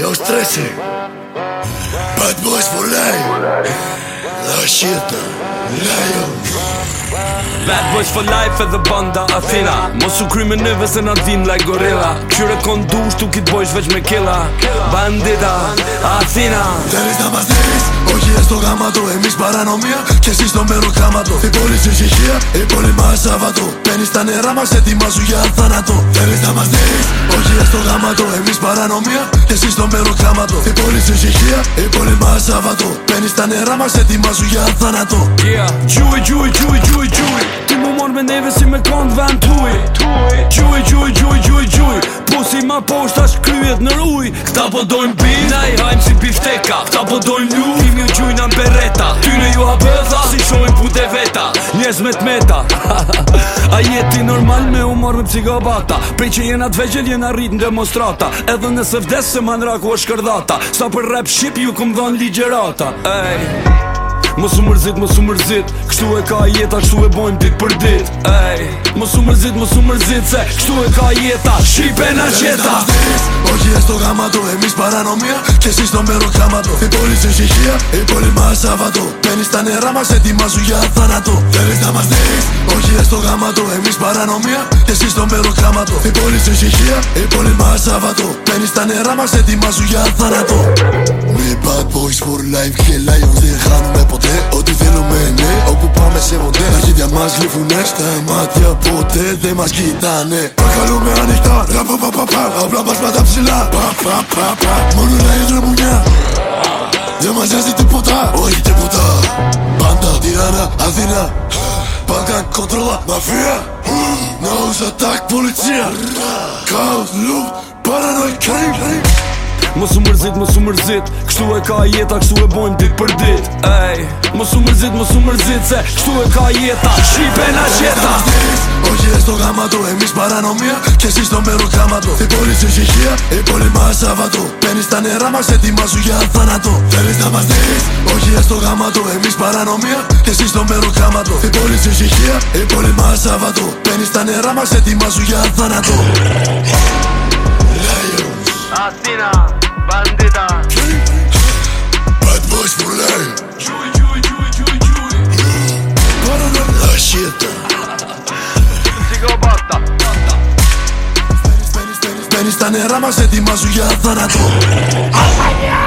Jo stresi. Bad boys for life. Dhe shqita Lejo Bad boys for life edhe banda Athena. Mos u kryme neve se na din like gorilla. Qyre kon dush tu kit bojsh veç me killa. Bandita Athena. Deris na pas deris όχι στο γάματο Εμείς παρανομία και εσύ στο μέρο κάματο Η πόλη σου ησυχία, η πόλη μας Σαββατό Παίρνεις τα νερά μας, ετοιμάζου για θάνατο. Θέλεις να μας δεις, όχι στο γάματο Εμείς παρανομία και εσύ στο μέρο κάματο Η πόλη σου ησυχία, η πόλη μας Σαββατό Παίρνεις τα νερά μας, ετοιμάζου για θάνατο. Yeah. Gjui, gjui, gjui, gjui, gjui Ti mu mor me neve si me kond vend tuj. Gjui, gjui, gjui, gjui, gjui Po si ma posht ashtë kryet në ruj. Këta po dojnë bif Na i hajmë si bifteka. Këta po dojnë lu vez meta. A jeti normal me umor me psikopata Prej që jena t'vegjel jena rrit në demonstrata Edhe nëse vdes se ma nraku është kërdata Sa për rap shqip ju këm dhon ligjerata. Ej Mos u mërzit, mos u mërzit. Kështu e ka jeta, kështu e bojmë dit për dit. Ej Mos u mërzit, mos u mërzit Se kështu e ka jeta. Shqipe na jeta. Po στο γάματο, εμείς παρανομία. Και εσύ στο μέρο κάματο Η πόλη σε ησυχία, η πόλη μας Σαββατό Παίρνεις τα νερά μας, ετοιμάζου για θάνατο. Θέλεις να μας δεις, όχι στο γάματο Εμείς παρανομία. Και εσύ στο μέρο κάματο Η πόλη σε ησυχία, η πόλη μας Σαββατό Παίρνεις τα νερά μας, ετοιμάζου για θάνατο. Με bad boys for life και lions δεν χάνουμε ποτέ. Ό,τι θέλουμε μας γλύφουνε, στα μάτια ποτέ δεν μας κοιτάνε. Παρακαλούμε ανοιχτά, ρα πα πα πα πα Απλά μας πάντα ψηλά, πα πα πα πα Μόνο να είναι μουνιά Δεν μας νοιάζει τίποτα, όχι τίποτα. Πάντα τυράνα, Αθήνα. Πάντα κοντρόλα, μαφία. Nose attack, policia Chaos, loop, paranoid, crime Mos u mërzit, mos u mërzit Kështu e ka jeta, kështu e bojmë dit për dit Ej, mos u mërzit, mos u mërzit Se kështu e ka jeta, shqipe na qeta Όχι στο γάματο, εμείς παρανομία Και εσύ στο μέρο κάματο Η πόλη σου ησυχία, η πόλη μας Σαββατό Παίρνεις τα νερά μας, ετοιμάζου για θάνατο Θέλεις να μας δεις, όχι στο γάματο Εμείς παρανομία και εσύ στο μέρο κάματο Η πόλη σου ησυχία, η πόλη μας Σαββατό Παίρνεις τα νερά μας, ετοιμάζου για θάνατο Lions Athena, bandita Bad boys Πασίνα, παντεντά. Bad boys, fou, l'air. Τιούι, τούι, τούι, τούι. Μόνο έναν λασίρ. Την σιγόπαστα, παντα. Περί τα νερά, μας έτοιμα σου για θάνατο. Αγία!